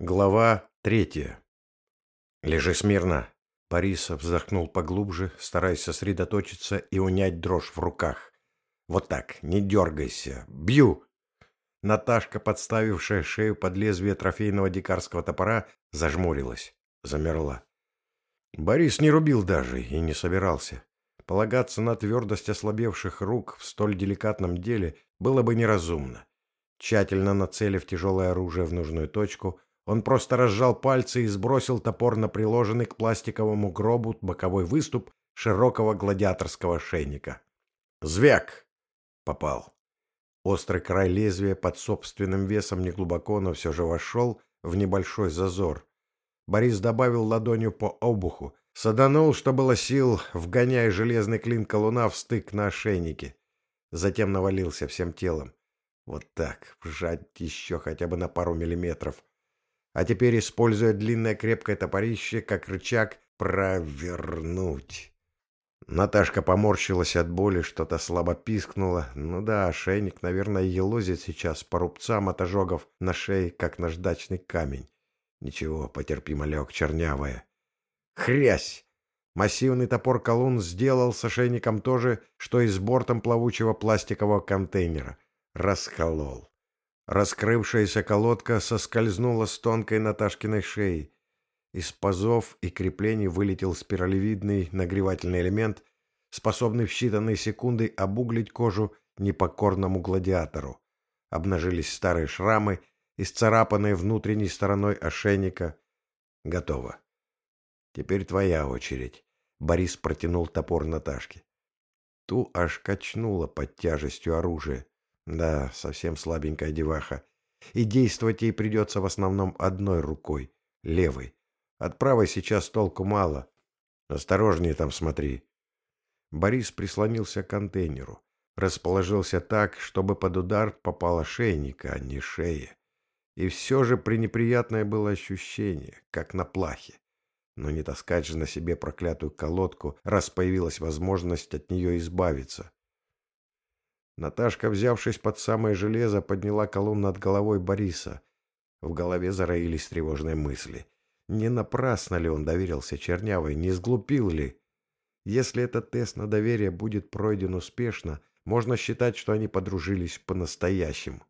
Глава третья. «Лежи смирно!» Борисов вздохнул поглубже, стараясь сосредоточиться и унять дрожь в руках. «Вот так, не дергайся! Бью!» Наташка, подставившая шею под лезвие трофейного дикарского топора, зажмурилась, замерла. Борис не рубил даже и не собирался. Полагаться на твердость ослабевших рук в столь деликатном деле было бы неразумно. Тщательно нацелив тяжелое оружие в нужную точку, он просто разжал пальцы и сбросил топор на приложенный к пластиковому гробу боковой выступ широкого гладиаторского шейника. Звяк! Попал. Острый край лезвия под собственным весом неглубоко, но все же вошел в небольшой зазор. Борис добавил ладонью по обуху, саданул, что было сил, вгоняя железный клин колуна в стык на ошейнике. Затем навалился всем телом. Вот так, вжать еще хотя бы на пару миллиметров а теперь, используя длинное крепкое топорище, как рычаг, провернуть. Наташка поморщилась от боли, что-то слабо пискнула. Ну да, ошейник, наверное, елозит сейчас по рубцам от ожогов на шее, как наждачный камень. Ничего, потерпи, малек, чернявая. Хрясь! Массивный топор колун сделал с ошейником то же, что и с бортом плавучего пластикового контейнера. Расколол. Раскрывшаяся колодка соскользнула с тонкой Наташкиной шеи. Из пазов и креплений вылетел спиралевидный нагревательный элемент, способный в считанные секунды обуглить кожу непокорному гладиатору. Обнажились старые шрамы, исцарапанные внутренней стороной ошейника. Готово. Теперь твоя очередь. Борис протянул топор Наташке. Ту аж качнула под тяжестью оружия. Да, совсем слабенькая деваха. И действовать ей придется в основном одной рукой, левой. От правой сейчас толку мало. Осторожнее там смотри. Борис прислонился к контейнеру. Расположился так, чтобы под удар попала шейника, а не шея. И все же пренеприятное было ощущение, как на плахе. Но не таскать же на себе проклятую колодку, раз появилась возможность от нее избавиться. Наташка, взявшись под самое железо, подняла колонн над головой Бориса. В голове зароились тревожные мысли. Не напрасно ли он доверился Чернявой, не сглупил ли? Если этот тест на доверие будет пройден успешно, можно считать, что они подружились по-настоящему.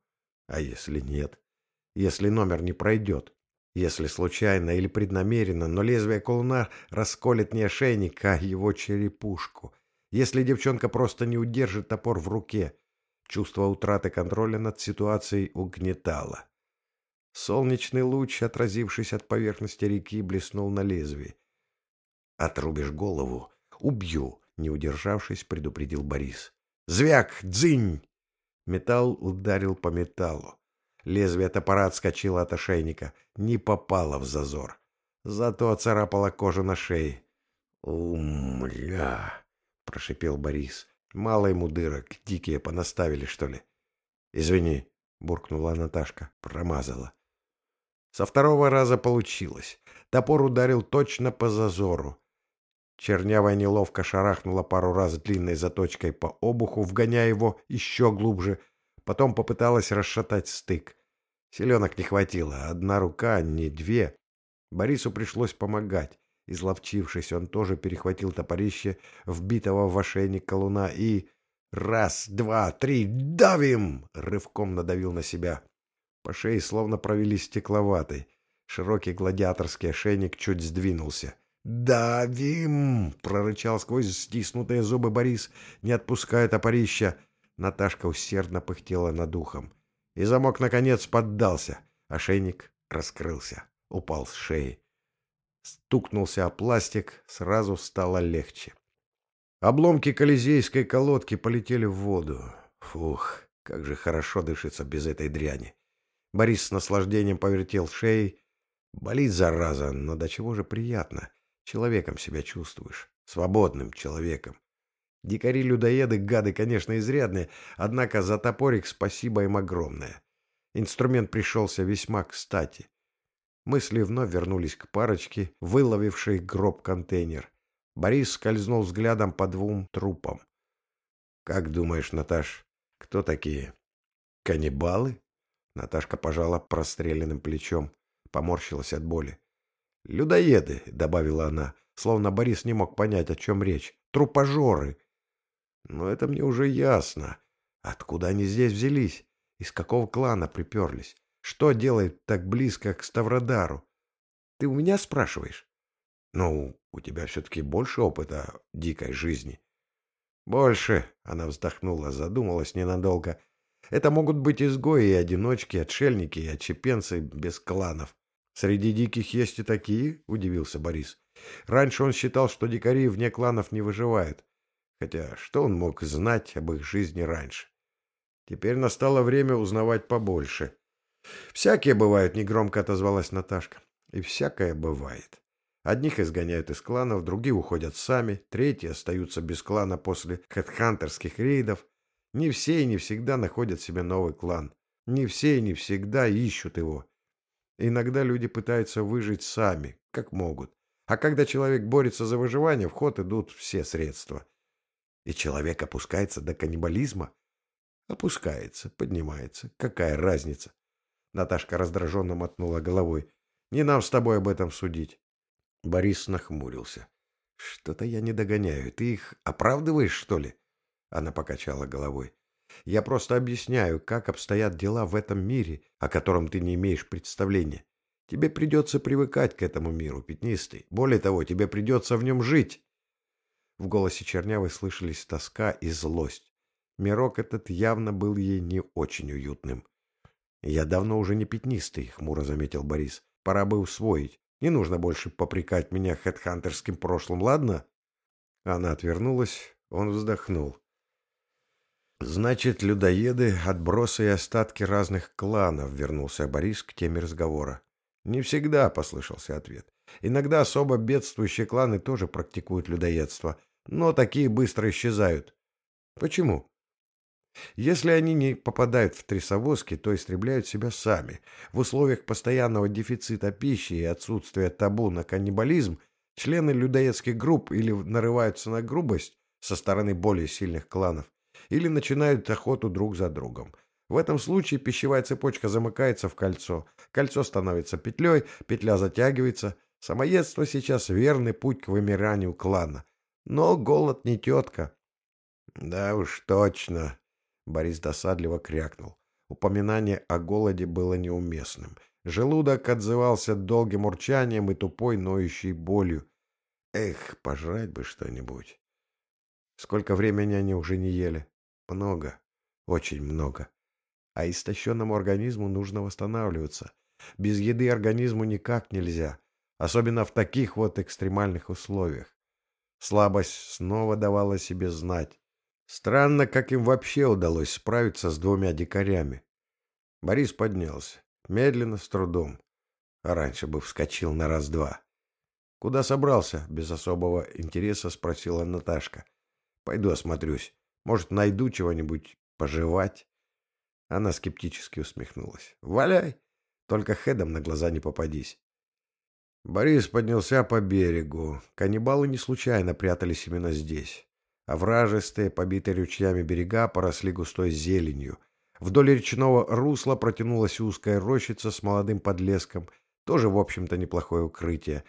А если нет? Если номер не пройдет? Если случайно или преднамеренно, но лезвие колуна расколет не ошейник, а его черепушку — если девчонка просто не удержит топор в руке. Чувство утраты контроля над ситуацией угнетало. Солнечный луч, отразившись от поверхности реки, блеснул на лезвии. «Отрубишь голову, убью», — не удержавшись, предупредил Борис. «Звяк! Дзынь!» Металл ударил по металлу. Лезвие топора отскочило от ошейника, не попало в зазор. Зато оцарапало кожу на шее. «Умля!» — прошипел Борис. «Мало ему дырок, дикие понаставили, что ли?» «Извини», — буркнула Наташка, промазала. Со второго раза получилось. Топор ударил точно по зазору. Чернявая неловко шарахнула пару раз длинной заточкой по обуху, вгоняя его еще глубже. Потом попыталась расшатать стык. Селенок не хватило. Одна рука, не две. Борису пришлось помогать. Изловчившись, он тоже перехватил топорище, вбитого в ошейник колуна, и... «Раз, два, три, давим!» — рывком надавил на себя. По шее словно провели стекловатой. Широкий гладиаторский ошейник чуть сдвинулся. «Давим!» — прорычал сквозь стиснутые зубы Борис, не отпуская топорища. Наташка усердно пыхтела над ухом. И замок, наконец, поддался. Ошейник раскрылся, упал с шеи. Стукнулся о пластик, сразу стало легче. Обломки колизейской колодки полетели в воду. Фух, как же хорошо дышится без этой дряни. Борис с наслаждением повертел шеей. Болит, зараза, но до чего же приятно. Человеком себя чувствуешь. Свободным человеком. Дикари-людоеды, гады, конечно, изрядные, однако за топорик спасибо им огромное. Инструмент пришелся весьма кстати. Мысли вновь вернулись к парочке, выловившей гроб-контейнер. Борис скользнул взглядом по двум трупам. «Как думаешь, Наташ, кто такие? Каннибалы?» Наташка пожала простреленным плечом. поморщилась от боли. «Людоеды», — добавила она, словно Борис не мог понять, о чем речь. «Трупожоры». «Но это мне уже ясно. Откуда они здесь взялись? Из какого клана приперлись? Что делает так близко к Ставродару? Ты у меня спрашиваешь? Ну, у тебя все-таки больше опыта дикой жизни. Больше, она вздохнула, задумалась ненадолго. Это могут быть изгои и одиночки, отшельники и отчепенцы без кланов. Среди диких есть и такие, удивился Борис. Раньше он считал, что дикари вне кланов не выживают. Хотя что он мог знать об их жизни раньше? Теперь настало время узнавать побольше. «Всякие бывают», — негромко отозвалась Наташка. «И всякое бывает. Одних изгоняют из кланов, другие уходят сами, третьи остаются без клана после хедхантерских рейдов. Не все и не всегда находят себе новый клан. Не все и не всегда ищут его. Иногда люди пытаются выжить сами, как могут. А когда человек борется за выживание, в ход идут все средства. И человек опускается до каннибализма. Опускается, поднимается. Какая разница? Наташка раздраженно мотнула головой. Не нам с тобой об этом судить. Борис нахмурился. Что-то я не догоняю. Ты их оправдываешь, что ли? Она покачала головой. Я просто объясняю, как обстоят дела в этом мире, о котором ты не имеешь представления. Тебе придется привыкать к этому миру, пятнистый. Более того, тебе придется в нем жить. В голосе Чернявой слышались тоска и злость. Мирок этот явно был ей не очень уютным. «Я давно уже не пятнистый», — хмуро заметил Борис. «Пора бы усвоить. Не нужно больше попрекать меня хедхантерским прошлым, ладно?» Она отвернулась, он вздохнул. «Значит, людоеды, отбросы и остатки разных кланов», — вернулся Борис к теме разговора. «Не всегда», — послышался ответ. «Иногда особо бедствующие кланы тоже практикуют людоедство, но такие быстро исчезают». «Почему?» Если они не попадают в трясовозки, то истребляют себя сами. В условиях постоянного дефицита пищи и отсутствия табу на каннибализм члены людоедских групп или нарываются на грубость со стороны более сильных кланов, или начинают охоту друг за другом. В этом случае пищевая цепочка замыкается в кольцо, кольцо становится петлей, петля затягивается. Самоедство сейчас верный путь к вымиранию клана. Но голод не тетка. Да уж точно, Борис досадливо крякнул. Упоминание о голоде было неуместным. Желудок отзывался долгим урчанием и тупой ноющей болью. Эх, пожрать бы что-нибудь. Сколько времени они уже не ели? Много. Очень много. А истощенному организму нужно восстанавливаться. Без еды организму никак нельзя. Особенно в таких вот экстремальных условиях. Слабость снова давала себе знать. Странно, как им вообще удалось справиться с двумя дикарями. Борис поднялся. Медленно, с трудом. А раньше бы вскочил на раз-два. «Куда собрался?» — без особого интереса спросила Наташка. «Пойду осмотрюсь. Может, найду чего-нибудь пожевать?» Она скептически усмехнулась. «Валяй! Только хедом на глаза не попадись». Борис поднялся по берегу. Каннибалы не случайно прятались именно здесь. Овражистые, побитые ручьями берега поросли густой зеленью. Вдоль речного русла протянулась узкая рощица с молодым подлеском, тоже, в общем-то, неплохое укрытие.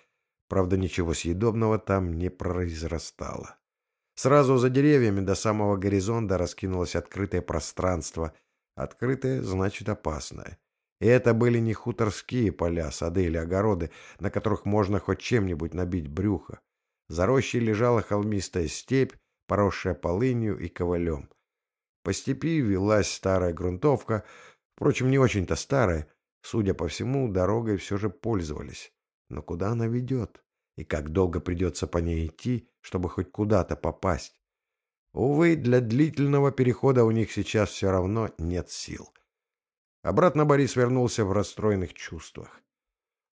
Правда, ничего съедобного там не произрастало. Сразу за деревьями до самого горизонта раскинулось открытое пространство. Открытое значит опасное. И это были не хуторские поля, сады или огороды, на которых можно хоть чем-нибудь набить брюхо. За рощей лежала холмистая степь, поросшая полынью и ковылем. По степи велась старая грунтовка, впрочем, не очень-то старая. Судя по всему, дорогой все же пользовались. Но куда она ведет? И как долго придется по ней идти, чтобы хоть куда-то попасть? Увы, для длительного перехода у них сейчас все равно нет сил. Обратно Борис вернулся в расстроенных чувствах.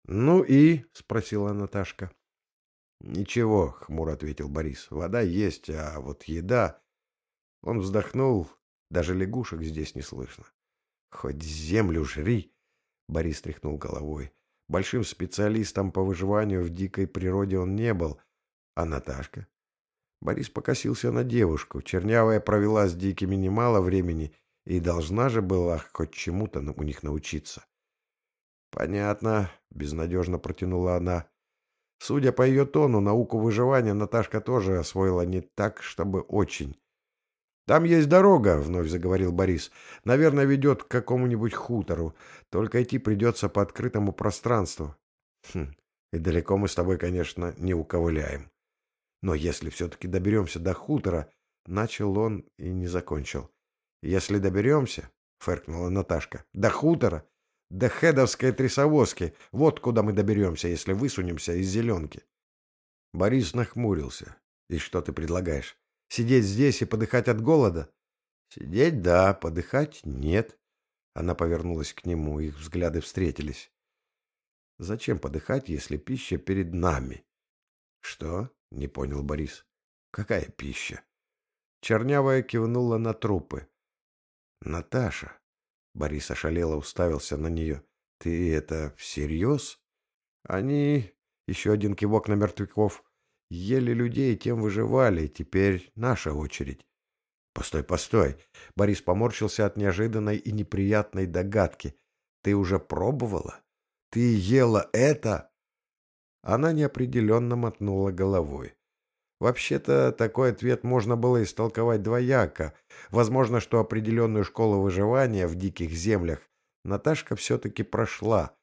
«Ну и?» — спросила Наташка. «Ничего», — хмуро ответил Борис. «Вода есть, а вот еда...» Он вздохнул. Даже лягушек здесь не слышно. «Хоть землю жри!» Борис тряхнул головой. Большим специалистом по выживанию в дикой природе он не был. А Наташка? Борис покосился на девушку. Чернявая провела с дикими немало времени и должна же была хоть чему-то у них научиться. Понятно, безнадежно протянула она. Судя по ее тону, науку выживания Наташка тоже освоила не так, чтобы очень. «Там есть дорога», — вновь заговорил Борис. «Наверное, ведет к какому-нибудь хутору. Только идти придется по открытому пространству». «Хм, и далеко мы с тобой, конечно, не уковыляем. Но если все-таки доберемся до хутора...» Начал он и не закончил. «Если доберемся...» — фыркнула Наташка. «До хутора? До хедовской трясовозки. Вот куда мы доберемся, если высунемся из зеленки». Борис нахмурился. «И что ты предлагаешь? Сидеть здесь и подыхать от голода?» «Сидеть — да, подыхать — нет». Она повернулась к нему, их взгляды встретились. «Зачем подыхать, если пища перед нами?» «Что?» — не понял Борис. «Какая пища?» Чернявая кивнула на трупы. «Наташа!» Борис ошалело уставился на нее. «Ты это всерьез?» «Они...» Еще один кивок на мертвяков. «Ели людей, тем выживали. Теперь наша очередь». «Постой, постой!» Борис поморщился от неожиданной и неприятной догадки. «Ты уже пробовала? Ты ела это?» Она неопределенно мотнула головой. Вообще-то такой ответ можно было истолковать двояко. Возможно, что определенную школу выживания в диких землях Наташка все-таки прошла.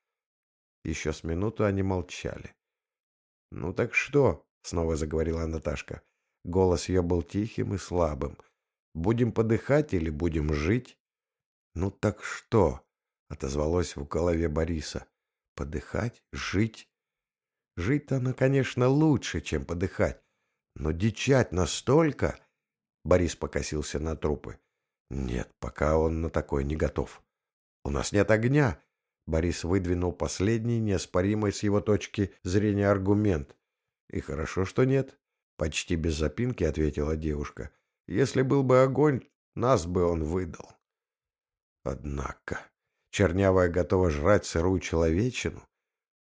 Еще с минуту они молчали. «Ну так что?» — снова заговорила Наташка. Голос ее был тихим и слабым. «Будем подыхать или будем жить?» «Ну так что?» — отозвалось в голове Бориса. «Подыхать? Жить?» «Жить-то оно, конечно, лучше, чем подыхать. Но дичать настолько... Борис покосился на трупы. Нет, пока он на такой не готов. У нас нет огня. Борис выдвинул последний, неоспоримый с его точки зрения аргумент. И хорошо, что нет. Почти без запинки ответила девушка. Если был бы огонь, нас бы он выдал. Однако, чернявая готова жрать сырую человечину.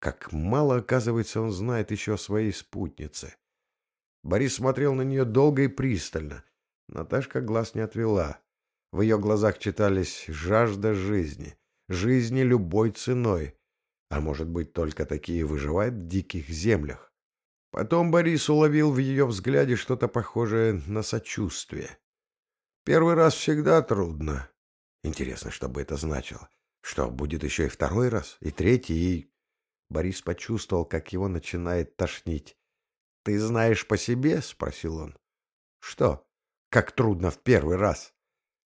Как мало, оказывается, он знает еще о своей спутнице. Борис смотрел на нее долго и пристально. Наташка глаз не отвела. В ее глазах читались жажда жизни, жизни любой ценой. А может быть, только такие выживают в диких землях. Потом Борис уловил в ее взгляде что-то похожее на сочувствие. Первый раз всегда трудно. Интересно, что бы это значило. Что, будет еще и второй раз, и третий, и... Борис почувствовал, как его начинает тошнить. «Ты знаешь по себе?» — спросил он. «Что? Как трудно в первый раз?»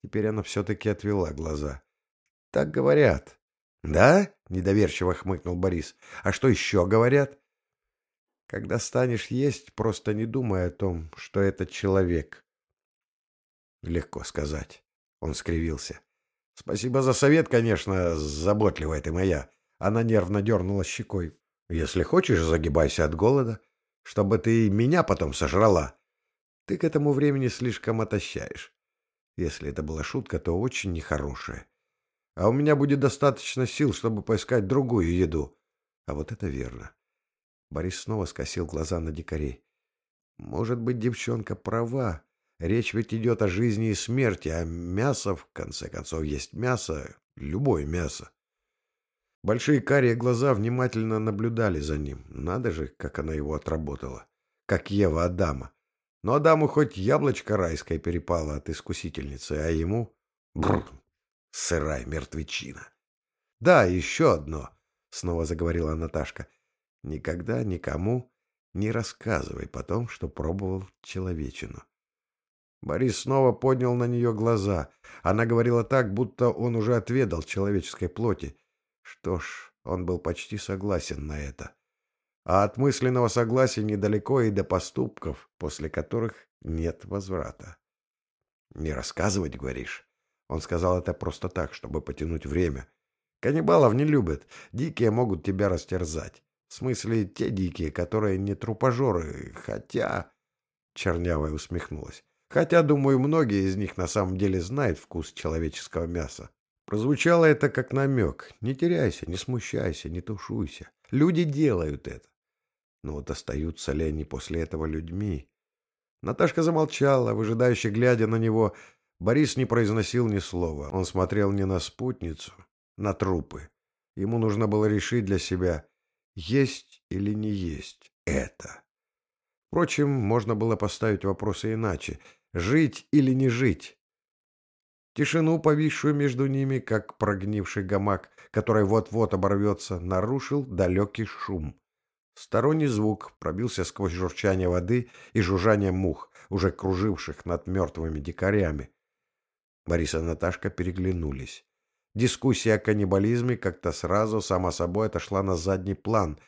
Теперь она все-таки отвела глаза. «Так говорят». «Да?» — недоверчиво хмыкнул Борис. «А что еще говорят?» «Когда станешь есть, просто не думай о том, что это человек». «Легко сказать». Он скривился. «Спасибо за совет, конечно, заботливая ты моя». Она нервно дернула щекой. «Если хочешь, загибайся от голода чтобы ты меня потом сожрала. Ты к этому времени слишком отощаешь. Если это была шутка, то очень нехорошая. А у меня будет достаточно сил, чтобы поискать другую еду. А вот это верно. Борис снова скосил глаза на дикарей. Может быть, девчонка права. Речь ведь идет о жизни и смерти, а мясо, в конце концов, есть мясо, любое мясо. Большие карие глаза внимательно наблюдали за ним. Надо же, как она его отработала. Как Ева Адама. Но Адаму хоть яблочко райское перепало от искусительницы, а ему... Бррр, сырая мертвечина. Да, еще одно, снова заговорила Наташка. Никогда никому не рассказывай потом, что пробовал человечину. Борис снова поднял на нее глаза. Она говорила так, будто он уже отведал человеческой плоти что ж, он был почти согласен на это. А от мысленного согласия недалеко и до поступков, после которых нет возврата. «Не рассказывать, говоришь?» Он сказал это просто так, чтобы потянуть время. «Каннибалов не любят. Дикие могут тебя растерзать. В смысле, те дикие, которые не трупожоры, хотя...» Чернявая усмехнулась. «Хотя, думаю, многие из них на самом деле знают вкус человеческого мяса. Прозвучало это как намек. Не теряйся, не смущайся, не тушуйся. Люди делают это. Но вот остаются ли они после этого людьми? Наташка замолчала, выжидающе глядя на него. Борис не произносил ни слова. Он смотрел не на спутницу, на трупы. Ему нужно было решить для себя, есть или не есть это. Впрочем, можно было поставить вопросы иначе. Жить или не жить? Тишину, повисшую между ними, как прогнивший гамак, который вот-вот оборвется, нарушил далекий шум. Сторонний звук пробился сквозь журчание воды и жужжание мух, уже круживших над мертвыми дикарями. Борис и Наташка переглянулись. Дискуссия о каннибализме как-то сразу, сама собой, отошла на задний план.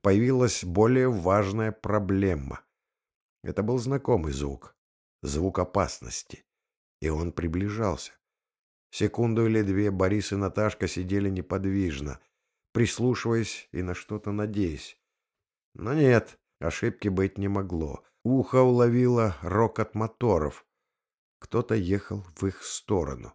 Появилась более важная проблема. Это был знакомый звук. Звук опасности. И он приближался. Секунду или две Борис и Наташка сидели неподвижно, прислушиваясь и на что-то надеясь. Но нет, ошибки быть не могло. Ухо уловило рокот моторов. Кто-то ехал в их сторону.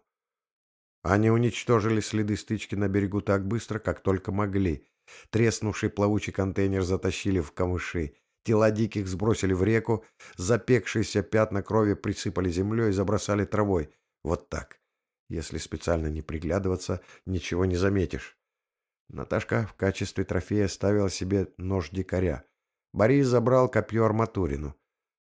Они уничтожили следы стычки на берегу так быстро, как только могли. Треснувший плавучий контейнер затащили в камыши. Тела диких сбросили в реку, запекшиеся пятна крови присыпали землей и забросали травой. Вот так. Если специально не приглядываться, ничего не заметишь. Наташка в качестве трофея ставила себе нож дикаря. Борис забрал копье арматурину.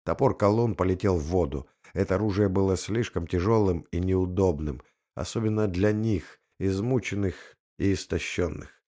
Топор колонн полетел в воду. Это оружие было слишком тяжелым и неудобным — особенно для них, измученных и истощенных.